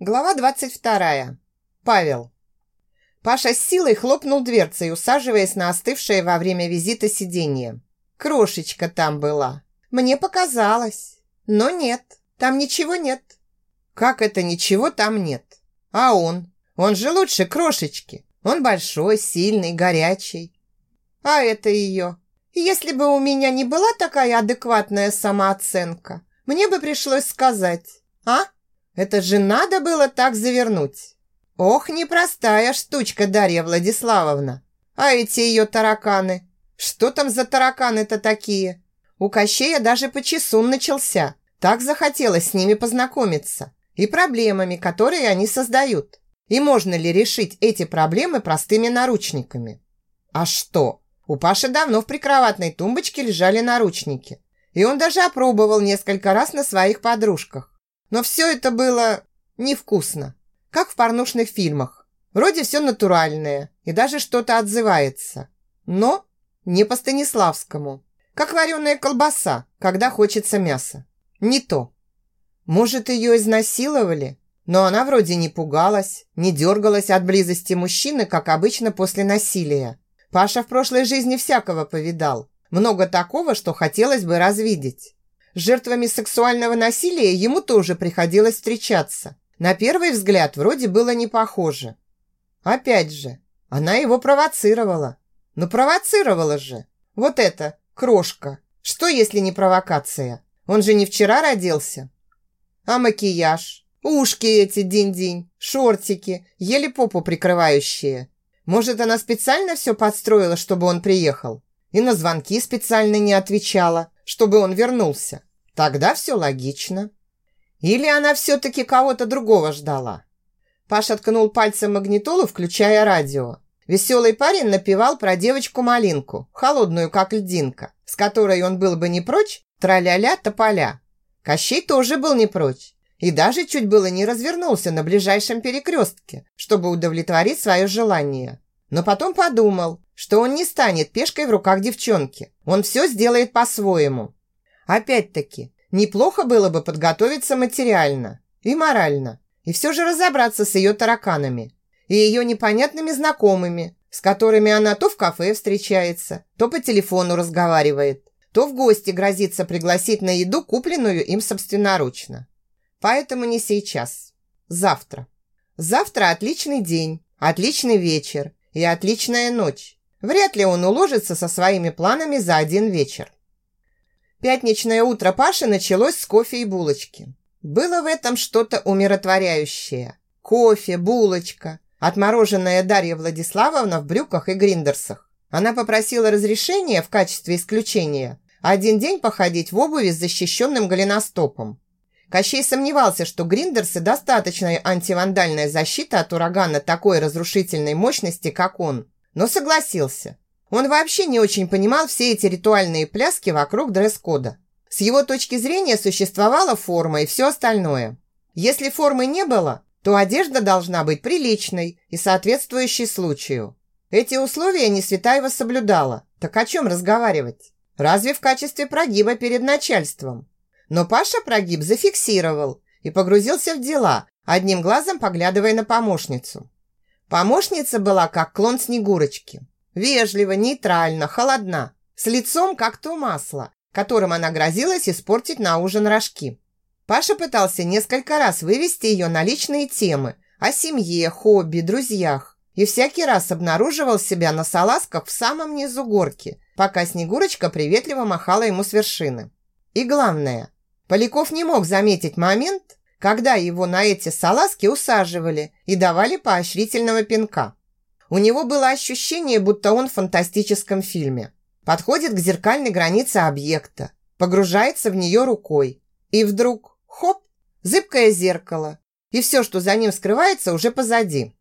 Глава 22. Павел. Паша с силой хлопнул дверцей, усаживаясь на остывшее во время визита сиденье. Крошечка там была. Мне показалось. Но нет, там ничего нет. Как это ничего там нет? А он? Он же лучше крошечки. Он большой, сильный, горячий. А это ее. Если бы у меня не была такая адекватная самооценка, мне бы пришлось сказать, а? Это же надо было так завернуть. Ох, непростая штучка Дарья Владиславовна. А эти ее тараканы? Что там за тараканы-то такие? У Кощея даже по часу начался. Так захотелось с ними познакомиться. И проблемами, которые они создают. И можно ли решить эти проблемы простыми наручниками? А что? У Паши давно в прикроватной тумбочке лежали наручники. И он даже опробовал несколько раз на своих подружках. Но все это было невкусно, как в порнушных фильмах. Вроде все натуральное и даже что-то отзывается. Но не по Станиславскому. Как вареная колбаса, когда хочется мяса. Не то. Может, ее изнасиловали? Но она вроде не пугалась, не дергалась от близости мужчины, как обычно после насилия. Паша в прошлой жизни всякого повидал. Много такого, что хотелось бы развидеть жертвами сексуального насилия ему тоже приходилось встречаться. На первый взгляд вроде было не похоже. Опять же, она его провоцировала. Ну провоцировала же. Вот это, крошка. Что, если не провокация? Он же не вчера родился. А макияж? Ушки эти динь-динь, шортики, еле попу прикрывающие. Может, она специально все подстроила, чтобы он приехал? И на звонки специально не отвечала, чтобы он вернулся. Тогда все логично. Или она все-таки кого-то другого ждала? Паша ткнул пальцем магнитолу, включая радио. Веселый парень напевал про девочку-малинку, холодную, как льдинка, с которой он был бы не прочь, траля-ля тополя. Кощей тоже был не прочь и даже чуть было не развернулся на ближайшем перекрестке, чтобы удовлетворить свое желание. Но потом подумал, что он не станет пешкой в руках девчонки. Он все сделает по-своему. Опять-таки, неплохо было бы подготовиться материально и морально, и все же разобраться с ее тараканами и ее непонятными знакомыми, с которыми она то в кафе встречается, то по телефону разговаривает, то в гости грозится пригласить на еду, купленную им собственноручно. Поэтому не сейчас. Завтра. Завтра отличный день, отличный вечер и отличная ночь. Вряд ли он уложится со своими планами за один вечер. Пятничное утро Паши началось с кофе и булочки. Было в этом что-то умиротворяющее. Кофе, булочка, отмороженная Дарья Владиславовна в брюках и гриндерсах. Она попросила разрешения в качестве исключения один день походить в обуви с защищенным голеностопом. Кощей сомневался, что гриндерсы достаточная антивандальная защита от урагана такой разрушительной мощности, как он, но согласился – он вообще не очень понимал все эти ритуальные пляски вокруг дресс-кода. С его точки зрения существовала форма и все остальное. Если формы не было, то одежда должна быть приличной и соответствующей случаю. Эти условия Несветаева соблюдала. Так о чем разговаривать? Разве в качестве прогиба перед начальством? Но Паша прогиб зафиксировал и погрузился в дела, одним глазом поглядывая на помощницу. Помощница была как клон Снегурочки. Вежливо, нейтрально, холодна, с лицом как то масло, которым она грозилась испортить на ужин рожки. Паша пытался несколько раз вывести ее на личные темы о семье, хобби, друзьях и всякий раз обнаруживал себя на салазках в самом низу горки, пока Снегурочка приветливо махала ему с вершины. И главное, Поляков не мог заметить момент, когда его на эти салазки усаживали и давали поощрительного пинка. У него было ощущение, будто он в фантастическом фильме. Подходит к зеркальной границе объекта, погружается в нее рукой. И вдруг, хоп, зыбкое зеркало. И все, что за ним скрывается, уже позади.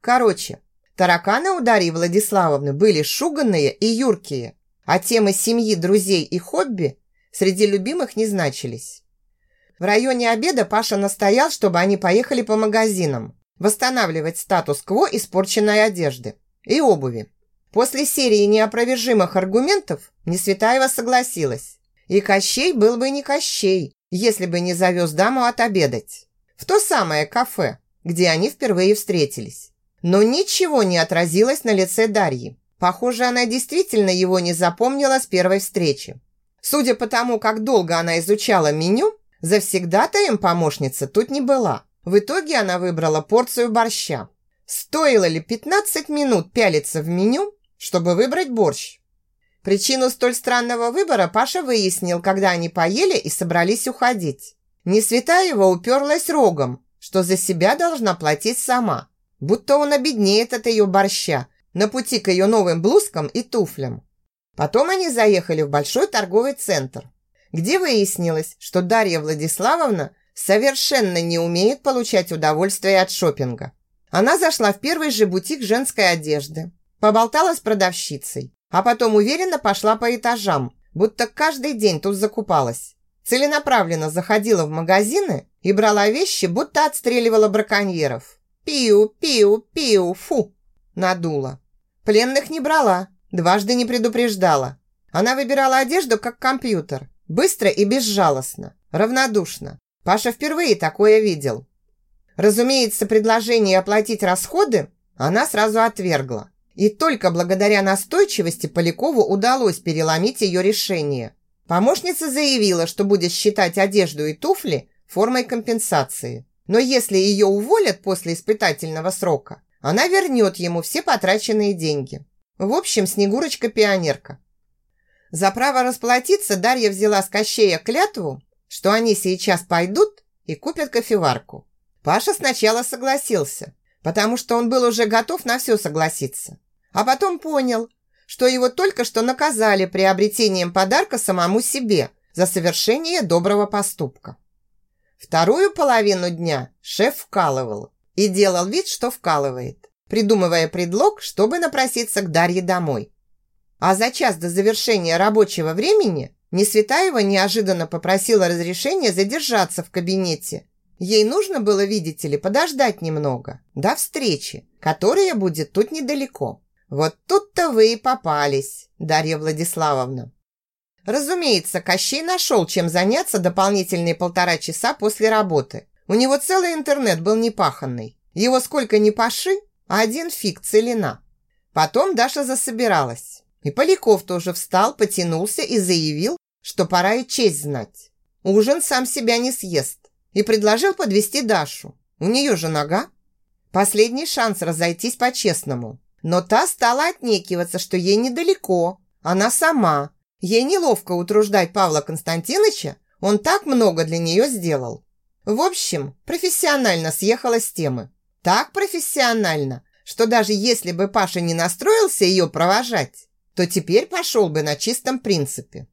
Короче, тараканы у Дарьи Владиславовны были шуганные и юркие, а темы семьи, друзей и хобби среди любимых не значились. В районе обеда Паша настоял, чтобы они поехали по магазинам восстанавливать статус-кво испорченной одежды и обуви. После серии неопровержимых аргументов Несветаева согласилась. И Кощей был бы не Кощей, если бы не завез даму отобедать. в то самое кафе, где они впервые встретились. Но ничего не отразилось на лице Дарьи. Похоже, она действительно его не запомнила с первой встречи. Судя по тому, как долго она изучала меню, завсегда-то им помощница тут не была. В итоге она выбрала порцию борща. Стоило ли 15 минут пялиться в меню, чтобы выбрать борщ? Причину столь странного выбора Паша выяснил, когда они поели и собрались уходить. Несветаева уперлась рогом, что за себя должна платить сама. Будто он обеднеет от ее борща на пути к ее новым блузкам и туфлям. Потом они заехали в большой торговый центр, где выяснилось, что Дарья Владиславовна совершенно не умеет получать удовольствие от шопинга. Она зашла в первый же бутик женской одежды, поболтала с продавщицей, а потом уверенно пошла по этажам, будто каждый день тут закупалась. Целенаправленно заходила в магазины и брала вещи, будто отстреливала браконьеров. Пиу, пиу, пиу, фу, надула. Пленных не брала, дважды не предупреждала. Она выбирала одежду как компьютер, быстро и безжалостно, равнодушно. Паша впервые такое видел. Разумеется, предложение оплатить расходы она сразу отвергла. И только благодаря настойчивости Полякову удалось переломить ее решение. Помощница заявила, что будет считать одежду и туфли формой компенсации. Но если ее уволят после испытательного срока, она вернет ему все потраченные деньги. В общем, Снегурочка-пионерка. За право расплатиться Дарья взяла с Кощея клятву, что они сейчас пойдут и купят кофеварку. Паша сначала согласился, потому что он был уже готов на все согласиться. А потом понял, что его только что наказали приобретением подарка самому себе за совершение доброго поступка. Вторую половину дня шеф вкалывал и делал вид, что вкалывает, придумывая предлог, чтобы напроситься к Дарье домой. А за час до завершения рабочего времени Несветаева неожиданно попросила разрешения задержаться в кабинете. Ей нужно было, видите ли, подождать немного, до встречи, которая будет тут недалеко. Вот тут-то вы и попались, Дарья Владиславовна. Разумеется, Кощей нашел, чем заняться дополнительные полтора часа после работы. У него целый интернет был непаханный. Его сколько ни паши, а один фиг целина. Потом Даша засобиралась. И Поляков тоже встал, потянулся и заявил, что пора и честь знать. Ужин сам себя не съест. И предложил подвести Дашу. У нее же нога. Последний шанс разойтись по-честному. Но та стала отнекиваться, что ей недалеко. Она сама. Ей неловко утруждать Павла Константиновича. Он так много для нее сделал. В общем, профессионально съехала с темы. Так профессионально, что даже если бы Паша не настроился ее провожать, то теперь пошел бы на чистом принципе.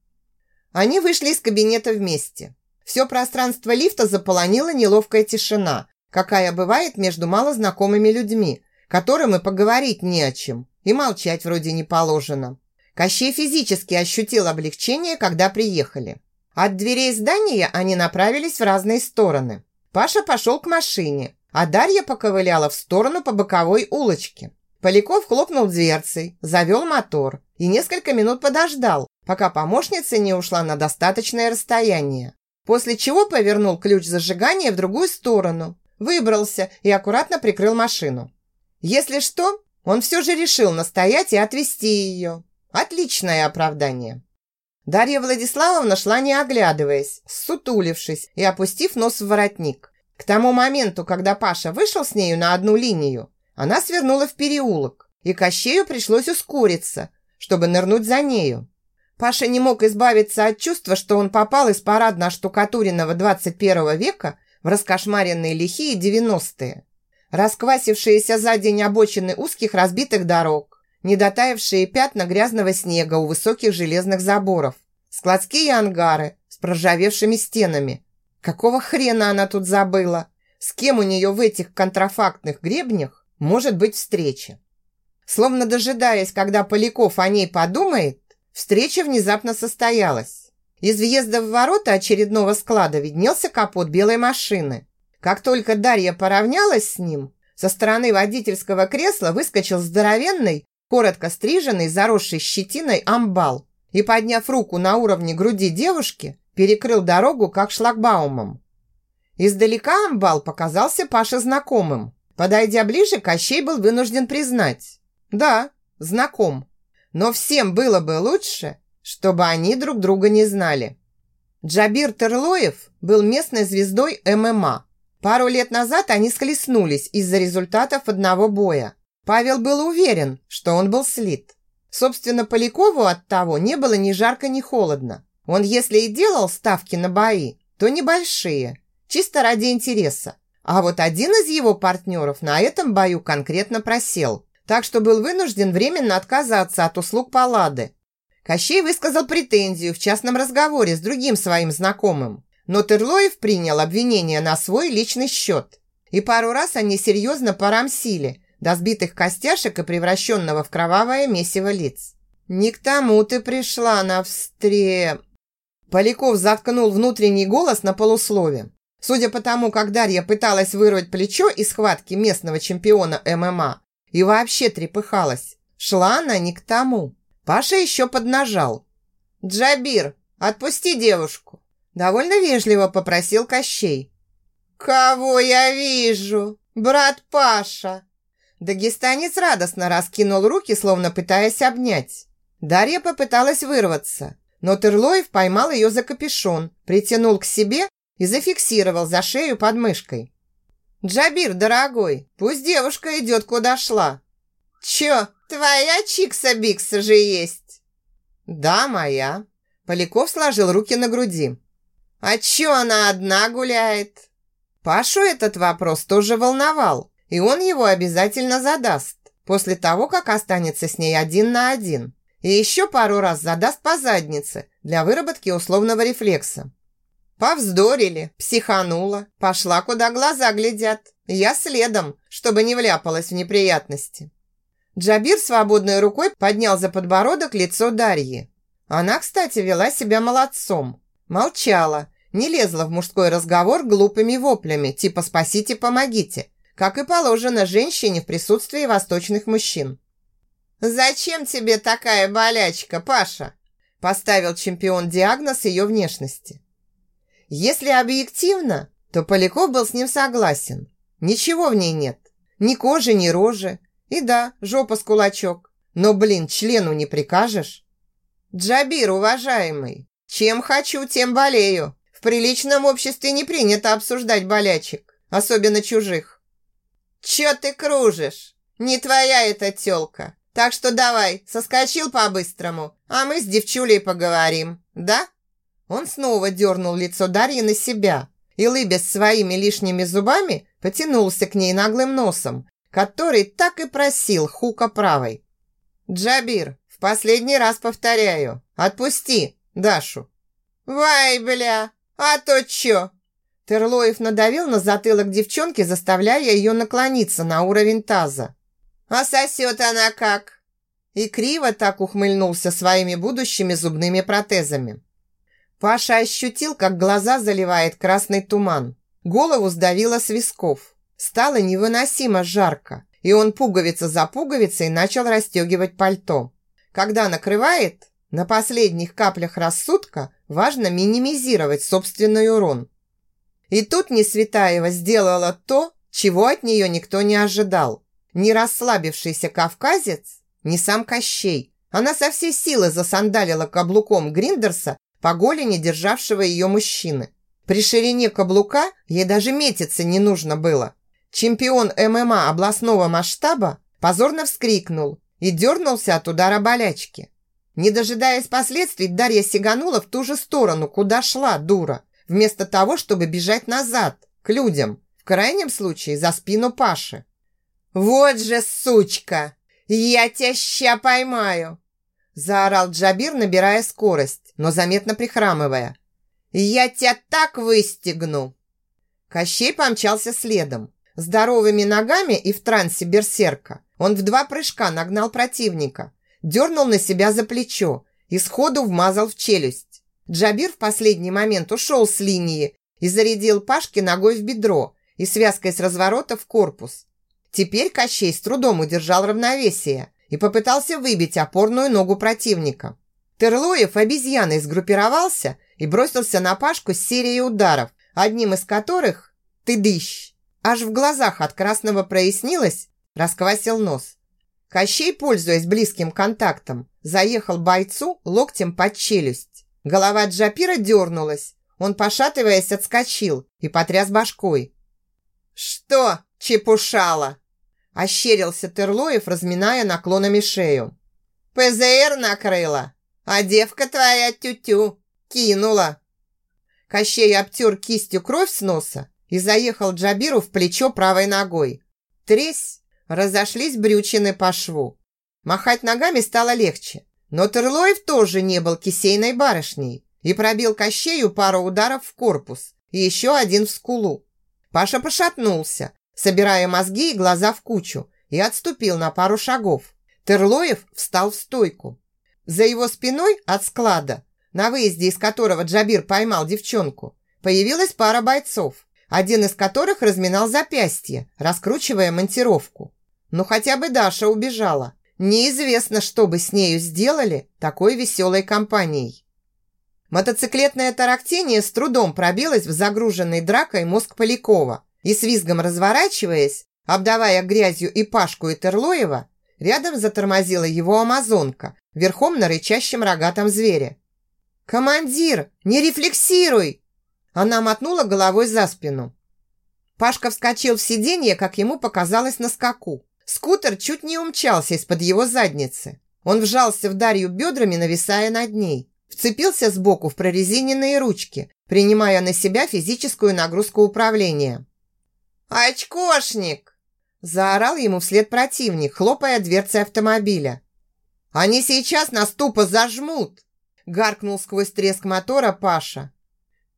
Они вышли из кабинета вместе. Все пространство лифта заполонила неловкая тишина, какая бывает между малознакомыми людьми, которым и поговорить не о чем, и молчать вроде не положено. Кощей физически ощутил облегчение, когда приехали. От дверей здания они направились в разные стороны. Паша пошел к машине, а Дарья поковыляла в сторону по боковой улочке. Поляков хлопнул дверцей, завел мотор и несколько минут подождал, пока помощница не ушла на достаточное расстояние. После чего повернул ключ зажигания в другую сторону, выбрался и аккуратно прикрыл машину. Если что, он все же решил настоять и отвезти ее. Отличное оправдание. Дарья Владиславовна шла не оглядываясь, сутулившись и опустив нос в воротник. К тому моменту, когда Паша вышел с нею на одну линию, она свернула в переулок, и Кощею пришлось ускориться, чтобы нырнуть за нею. Паша не мог избавиться от чувства, что он попал из парадно-штукатуренного 21 века в раскошмаренные лихие 90-е. Расквасившиеся за день обочины узких разбитых дорог, недотаявшие пятна грязного снега у высоких железных заборов, складские ангары с проржавевшими стенами. Какого хрена она тут забыла? С кем у нее в этих контрафактных гребнях может быть встреча? Словно дожидаясь, когда Поляков о ней подумает, встреча внезапно состоялась. Из въезда в ворота очередного склада виднелся капот белой машины – как только Дарья поравнялась с ним, со стороны водительского кресла выскочил здоровенный, коротко стриженный, заросший щетиной амбал и, подняв руку на уровне груди девушки, перекрыл дорогу как шлагбаумом. Издалека амбал показался Паше знакомым. Подойдя ближе, Кощей был вынужден признать. Да, знаком. Но всем было бы лучше, чтобы они друг друга не знали. Джабир Терлоев был местной звездой ММА. Пару лет назад они схлестнулись из-за результатов одного боя. Павел был уверен, что он был слит. Собственно, Полякову от того не было ни жарко, ни холодно. Он, если и делал ставки на бои, то небольшие, чисто ради интереса. А вот один из его партнеров на этом бою конкретно просел, так что был вынужден временно отказаться от услуг Паллады. Кощей высказал претензию в частном разговоре с другим своим знакомым, но Терлоев принял обвинение на свой личный счет. И пару раз они серьезно порамсили, до сбитых костяшек и превращенного в кровавое месиво лиц. «Не к тому ты пришла на встре...» Поляков заткнул внутренний голос на полуслове. Судя по тому, как Дарья пыталась вырвать плечо из схватки местного чемпиона ММА и вообще трепыхалась, шла она не к тому. Паша еще поднажал. «Джабир, отпусти девушку!» Довольно вежливо попросил Кощей. «Кого я вижу? Брат Паша!» Дагестанец радостно раскинул руки, словно пытаясь обнять. Дарья попыталась вырваться, но Тырлоев поймал ее за капюшон, притянул к себе и зафиксировал за шею под мышкой. «Джабир, дорогой, пусть девушка идет, куда шла». «Чё, твоя Чикса-Бикса же есть?» «Да, моя». Поляков сложил руки на груди. «А чё она одна гуляет?» Пашу этот вопрос тоже волновал и он его обязательно задаст после того, как останется с ней один на один. И еще пару раз задаст по заднице для выработки условного рефлекса. Повздорили, психанула, пошла, куда глаза глядят. Я следом, чтобы не вляпалась в неприятности. Джабир свободной рукой поднял за подбородок лицо Дарьи. Она, кстати, вела себя молодцом. Молчала, не лезла в мужской разговор глупыми воплями, типа «спасите, помогите», как и положено женщине в присутствии восточных мужчин. «Зачем тебе такая болячка, Паша?» поставил чемпион диагноз ее внешности. Если объективно, то Поляков был с ним согласен. Ничего в ней нет. Ни кожи, ни рожи. И да, жопа с кулачок. Но, блин, члену не прикажешь. Джабир, уважаемый, чем хочу, тем болею. В приличном обществе не принято обсуждать болячек, особенно чужих. «Чё ты кружишь? Не твоя эта тёлка. Так что давай, соскочил по-быстрому, а мы с девчулей поговорим, да?» Он снова дернул лицо Дарьи на себя и, лыбясь своими лишними зубами, потянулся к ней наглым носом, который так и просил хука правой. «Джабир, в последний раз повторяю, отпусти Дашу!» «Вай, бля, а то чё, Терлоев надавил на затылок девчонки, заставляя ее наклониться на уровень таза. «А сосет она как?» И криво так ухмыльнулся своими будущими зубными протезами. Паша ощутил, как глаза заливает красный туман. Голову сдавило с висков. Стало невыносимо жарко, и он пуговица за пуговицей начал расстегивать пальто. Когда накрывает, на последних каплях рассудка важно минимизировать собственный урон – и тут Несветаева сделала то, чего от нее никто не ожидал. Не расслабившийся кавказец, не сам Кощей. Она со всей силы засандалила каблуком Гриндерса по голени державшего ее мужчины. При ширине каблука ей даже метиться не нужно было. Чемпион ММА областного масштаба позорно вскрикнул и дернулся от удара болячки. Не дожидаясь последствий, Дарья сиганула в ту же сторону, куда шла дура – вместо того, чтобы бежать назад, к людям, в крайнем случае за спину Паши. «Вот же сучка! Я тебя ща поймаю!» Заорал Джабир, набирая скорость, но заметно прихрамывая. «Я тебя так выстегну!» Кощей помчался следом. Здоровыми ногами и в трансе берсерка он в два прыжка нагнал противника, дернул на себя за плечо и сходу вмазал в челюсть. Джабир в последний момент ушел с линии и зарядил Пашке ногой в бедро и связкой с разворота в корпус. Теперь Кощей с трудом удержал равновесие и попытался выбить опорную ногу противника. Терлоев обезьяной сгруппировался и бросился на Пашку с серией ударов, одним из которых ты дыщ. Аж в глазах от красного прояснилось, расквасил нос. Кощей, пользуясь близким контактом, заехал бойцу локтем под челюсть. Голова Джапира дернулась. Он, пошатываясь, отскочил и потряс башкой. «Что, чепушала?» Ощерился Терлоев, разминая наклонами шею. «ПЗР накрыла, а девка твоя тю-тю кинула». Кощей обтер кистью кровь с носа и заехал Джабиру в плечо правой ногой. Тресь! Разошлись брючины по шву. Махать ногами стало легче. Но Терлоев тоже не был кисейной барышней и пробил Кощею пару ударов в корпус и еще один в скулу. Паша пошатнулся, собирая мозги и глаза в кучу, и отступил на пару шагов. Терлоев встал в стойку. За его спиной от склада, на выезде из которого Джабир поймал девчонку, появилась пара бойцов, один из которых разминал запястье, раскручивая монтировку. Ну хотя бы Даша убежала. Неизвестно, что бы с нею сделали такой веселой компанией. Мотоциклетное тарахтение с трудом пробилось в загруженный дракой мозг Полякова и с визгом разворачиваясь, обдавая грязью и Пашку и Терлоева, рядом затормозила его амазонка верхом на рычащем рогатом звере. «Командир, не рефлексируй!» Она мотнула головой за спину. Пашка вскочил в сиденье, как ему показалось, на скаку. Скутер чуть не умчался из-под его задницы. Он вжался в Дарью бедрами, нависая над ней. Вцепился сбоку в прорезиненные ручки, принимая на себя физическую нагрузку управления. «Очкошник!» Заорал ему вслед противник, хлопая дверцей автомобиля. «Они сейчас нас тупо зажмут!» Гаркнул сквозь треск мотора Паша.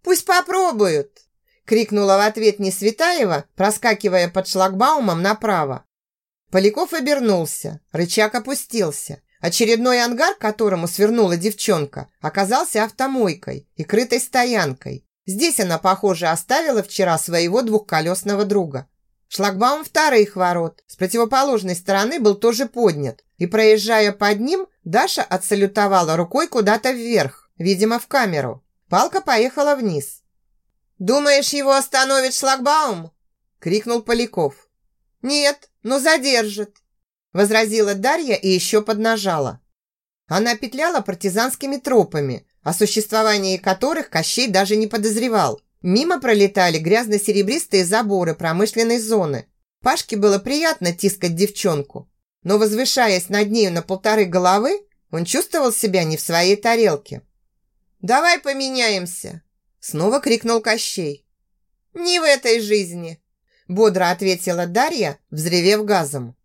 «Пусть попробуют!» Крикнула в ответ Несветаева, проскакивая под шлагбаумом направо. Поляков обернулся, рычаг опустился. Очередной ангар, к которому свернула девчонка, оказался автомойкой и крытой стоянкой. Здесь она, похоже, оставила вчера своего двухколесного друга. Шлагбаум вторых ворот с противоположной стороны был тоже поднят, и, проезжая под ним, Даша отсалютовала рукой куда-то вверх, видимо, в камеру. Палка поехала вниз. «Думаешь, его остановит шлагбаум?» – крикнул Поляков. «Нет, но задержит», – возразила Дарья и еще поднажала. Она петляла партизанскими тропами, о существовании которых Кощей даже не подозревал. Мимо пролетали грязно-серебристые заборы промышленной зоны. Пашке было приятно тискать девчонку, но, возвышаясь над нею на полторы головы, он чувствовал себя не в своей тарелке. «Давай поменяемся!» Снова крикнул Кощей. «Не в этой жизни!» Бодро ответила Дарья, взревев газом.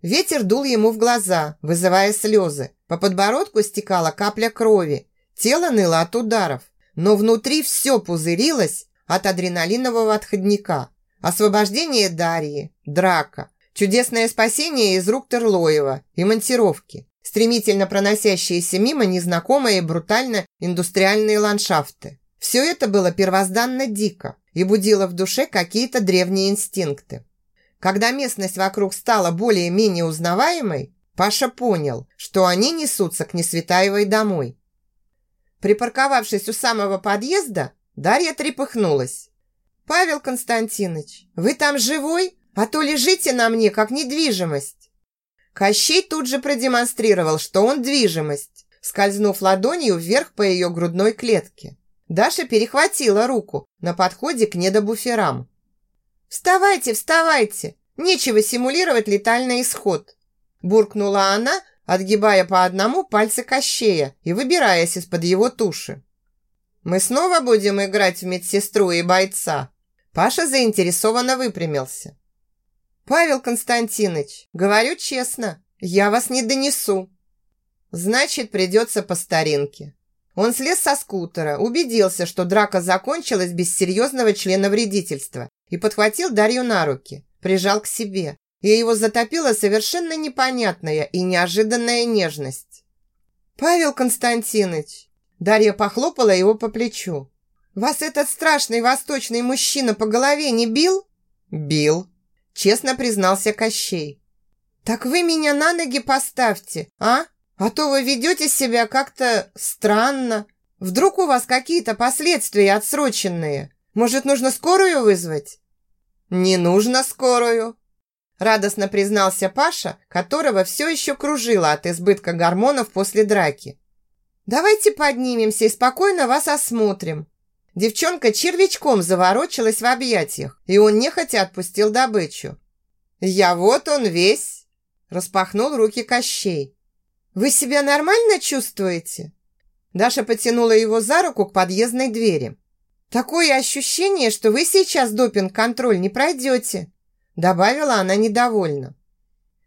Ветер дул ему в глаза, вызывая слезы. По подбородку стекала капля крови. Тело ныло от ударов, но внутри все пузырилось от адреналинового отходника. Освобождение Дарьи, драка, чудесное спасение из рук Терлоева и монтировки, стремительно проносящиеся мимо незнакомые брутально индустриальные ландшафты. Все это было первозданно дико и будило в душе какие-то древние инстинкты. Когда местность вокруг стала более-менее узнаваемой, Паша понял, что они несутся к Несветаевой домой. Припарковавшись у самого подъезда, Дарья трепыхнулась. «Павел Константинович, вы там живой? А то лежите на мне, как недвижимость!» Кощей тут же продемонстрировал, что он движимость, скользнув ладонью вверх по ее грудной клетке. Даша перехватила руку на подходе к недобуферам. «Вставайте, вставайте! Нечего симулировать летальный исход!» Буркнула она, отгибая по одному пальцы Кощея и выбираясь из-под его туши. «Мы снова будем играть в медсестру и бойца?» Паша заинтересованно выпрямился. «Павел Константинович, говорю честно, я вас не донесу». «Значит, придется по старинке. Он слез со скутера, убедился, что драка закончилась без серьезного члена вредительства и подхватил Дарью на руки, прижал к себе. И его затопила совершенно непонятная и неожиданная нежность. «Павел Константинович!» Дарья похлопала его по плечу. «Вас этот страшный восточный мужчина по голове не бил?» «Бил», честно признался Кощей. «Так вы меня на ноги поставьте, а?» А то вы ведете себя как-то странно. Вдруг у вас какие-то последствия отсроченные? Может, нужно скорую вызвать?» «Не нужно скорую», радостно признался Паша, которого все еще кружило от избытка гормонов после драки. «Давайте поднимемся и спокойно вас осмотрим». Девчонка червячком заворочилась в объятиях, и он нехотя отпустил добычу. «Я вот он весь!» Распахнул руки Кощей. «Вы себя нормально чувствуете?» Даша потянула его за руку к подъездной двери. «Такое ощущение, что вы сейчас допинг-контроль не пройдете», добавила она недовольно.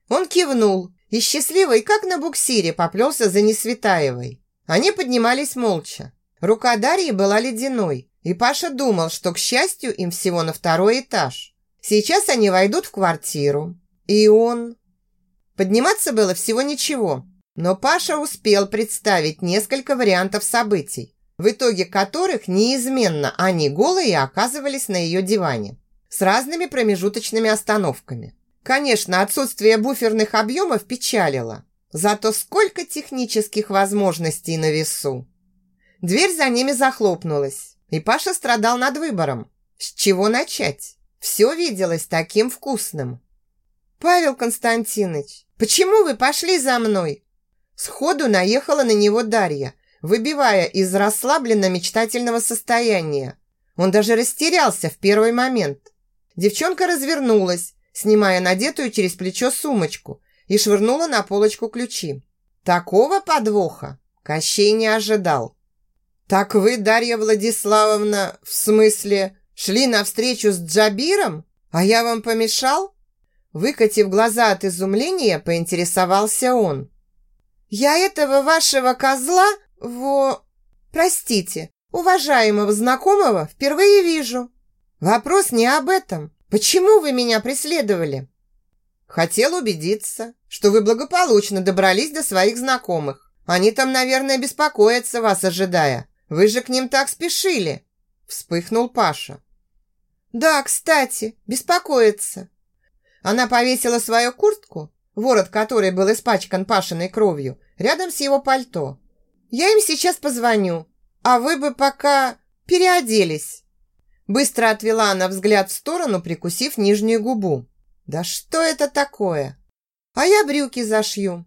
Он кивнул и счастливый, как на буксире, поплелся за Несветаевой. Они поднимались молча. Рука Дарьи была ледяной, и Паша думал, что, к счастью, им всего на второй этаж. Сейчас они войдут в квартиру. И он... Подниматься было всего ничего, но Паша успел представить несколько вариантов событий, в итоге которых неизменно они голые оказывались на ее диване, с разными промежуточными остановками. Конечно, отсутствие буферных объемов печалило, зато сколько технических возможностей на весу. Дверь за ними захлопнулась, и Паша страдал над выбором. С чего начать? Все виделось таким вкусным. «Павел Константинович, почему вы пошли за мной?» Сходу наехала на него Дарья, выбивая из расслабленно-мечтательного состояния. Он даже растерялся в первый момент. Девчонка развернулась, снимая надетую через плечо сумочку и швырнула на полочку ключи. Такого подвоха Кощей не ожидал. «Так вы, Дарья Владиславовна, в смысле, шли навстречу с Джабиром? А я вам помешал?» Выкатив глаза от изумления, поинтересовался он. «Я этого вашего козла во... Простите, уважаемого знакомого впервые вижу. Вопрос не об этом. Почему вы меня преследовали?» «Хотел убедиться, что вы благополучно добрались до своих знакомых. Они там, наверное, беспокоятся вас, ожидая. Вы же к ним так спешили!» Вспыхнул Паша. «Да, кстати, беспокоится». Она повесила свою куртку, ворот которой был испачкан Пашиной кровью, рядом с его пальто. «Я им сейчас позвоню, а вы бы пока переоделись». Быстро отвела она взгляд в сторону, прикусив нижнюю губу. «Да что это такое? А я брюки зашью».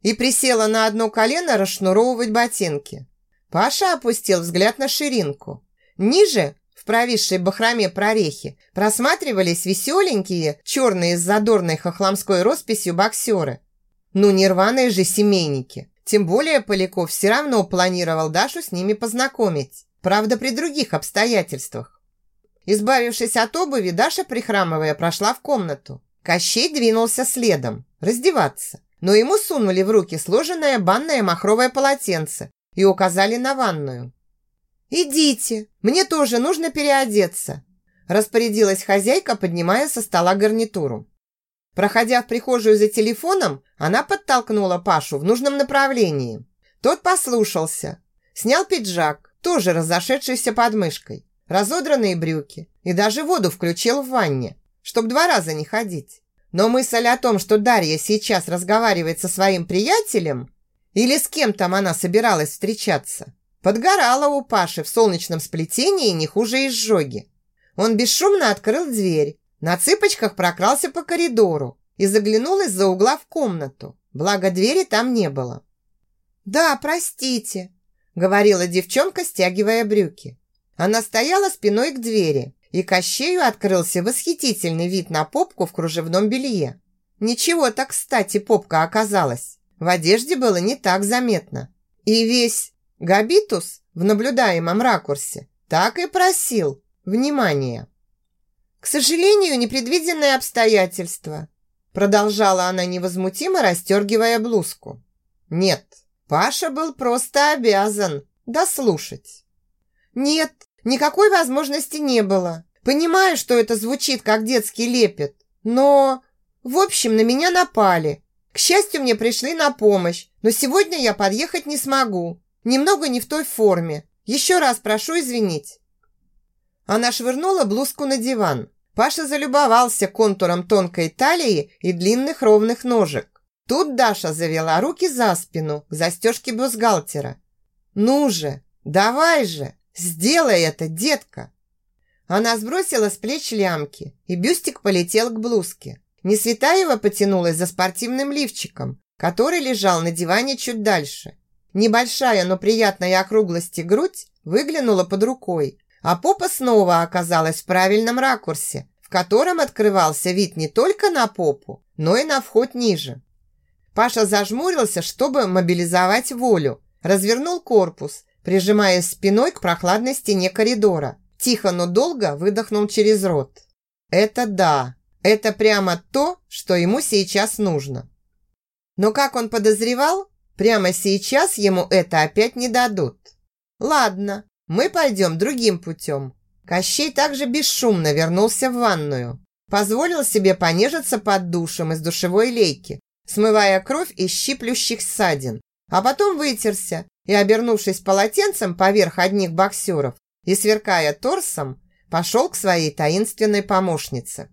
И присела на одно колено расшнуровывать ботинки. Паша опустил взгляд на ширинку. Ниже, в провисшей бахроме прорехи, просматривались веселенькие, черные с задорной хохламской росписью боксеры. Ну, не рваные же семейники. Тем более Поляков все равно планировал Дашу с ними познакомить. Правда, при других обстоятельствах. Избавившись от обуви, Даша, прихрамывая, прошла в комнату. Кощей двинулся следом, раздеваться. Но ему сунули в руки сложенное банное махровое полотенце и указали на ванную. «Идите, мне тоже нужно переодеться», распорядилась хозяйка, поднимая со стола гарнитуру. Проходя в прихожую за телефоном, она подтолкнула Пашу в нужном направлении. Тот послушался, снял пиджак, тоже разошедшийся под мышкой, разодранные брюки и даже воду включил в ванне, чтобы два раза не ходить. Но мысль о том, что Дарья сейчас разговаривает со своим приятелем, или с кем там она собиралась встречаться? Подгорала у Паши в солнечном сплетении не хуже изжоги. Он бесшумно открыл дверь, на цыпочках прокрался по коридору и заглянул из-за угла в комнату. Благо двери там не было. «Да, простите», — говорила девчонка, стягивая брюки. Она стояла спиной к двери, и Кощею открылся восхитительный вид на попку в кружевном белье. Ничего так кстати попка оказалась в одежде было не так заметно. И весь габитус в наблюдаемом ракурсе так и просил внимания. «К сожалению, непредвиденное обстоятельство», продолжала она невозмутимо, расстегивая блузку. «Нет, Паша был просто обязан дослушать». «Нет, никакой возможности не было. Понимаю, что это звучит как детский лепет, но... В общем, на меня напали, к счастью, мне пришли на помощь, но сегодня я подъехать не смогу. Немного не в той форме. Еще раз прошу извинить». Она швырнула блузку на диван. Паша залюбовался контуром тонкой талии и длинных ровных ножек. Тут Даша завела руки за спину к застежке бюстгальтера. «Ну же, давай же, сделай это, детка!» Она сбросила с плеч лямки, и бюстик полетел к блузке. Несветаева потянулась за спортивным лифчиком, который лежал на диване чуть дальше. Небольшая, но приятная округлости грудь выглянула под рукой, а попа снова оказалась в правильном ракурсе, в котором открывался вид не только на попу, но и на вход ниже. Паша зажмурился, чтобы мобилизовать волю, развернул корпус, прижимаясь спиной к прохладной стене коридора Тихо, но долго выдохнул через рот. Это да, это прямо то, что ему сейчас нужно. Но как он подозревал, прямо сейчас ему это опять не дадут. Ладно, мы пойдем другим путем. Кощей также бесшумно вернулся в ванную. Позволил себе понежиться под душем из душевой лейки, смывая кровь из щиплющих ссадин, а потом вытерся и, обернувшись полотенцем поверх одних боксеров, и, сверкая торсом, пошел к своей таинственной помощнице.